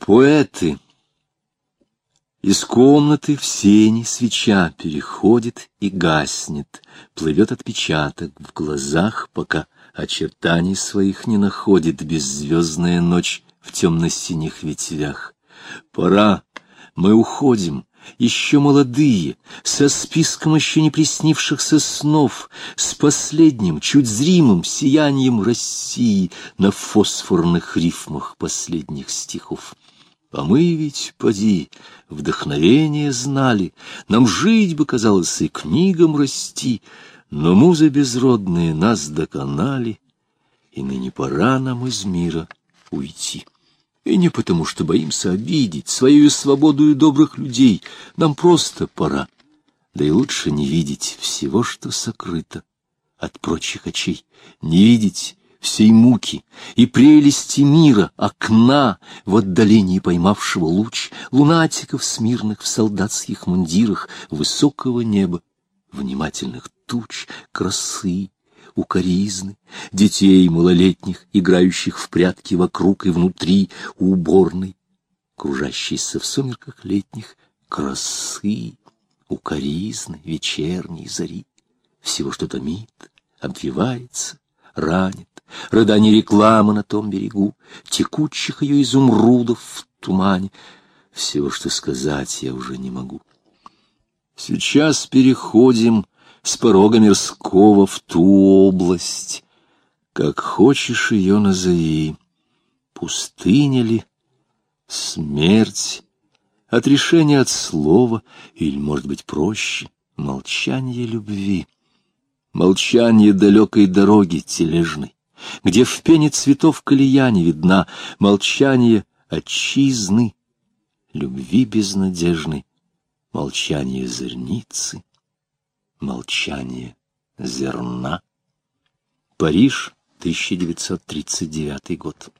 Поэты. Из комнаты в сени свеча переходит и гаснет, плывет отпечаток в глазах, пока очертаний своих не находит беззвездная ночь в темно-синих ветвях. Пора, мы уходим, еще молодые, со списком еще не приснившихся снов, с последним, чуть зримым сиянием России на фосфорных рифмах последних стихов. А мы ведь, поди, вдохновение знали, Нам жить бы, казалось, и книгам расти, Но музы безродные нас доконали, И ныне пора нам из мира уйти. И не потому, что боимся обидеть Свою свободу и добрых людей, Нам просто пора, да и лучше не видеть Всего, что сокрыто от прочих очей, Не видеть всей муки и прелести мира, окна, в отдалении поймавшего луч, лунатиков смирных в солдатских мундирах, высокого неба, внимательных туч, красы, укоризны, детей малолетних, играющих в прятки вокруг и внутри уборной, кружащейся в сумерках летних, красы, укоризны, вечерней зари, всего, что томит, обвивается, ранит, рыдание рекламы на том берегу, текучих ее изумрудов в тумане. Всего, что сказать, я уже не могу. Сейчас переходим с порога мирского в ту область, как хочешь ее назови. Пустыня ли, смерть, отрешение от слова, или, может быть, проще, молчание любви. Молчание далекой дороги тележной, где в пене цветов колея не видна, молчание отчизны, любви безнадежной, молчание зерницы, молчание зерна. Париж, 1939 год.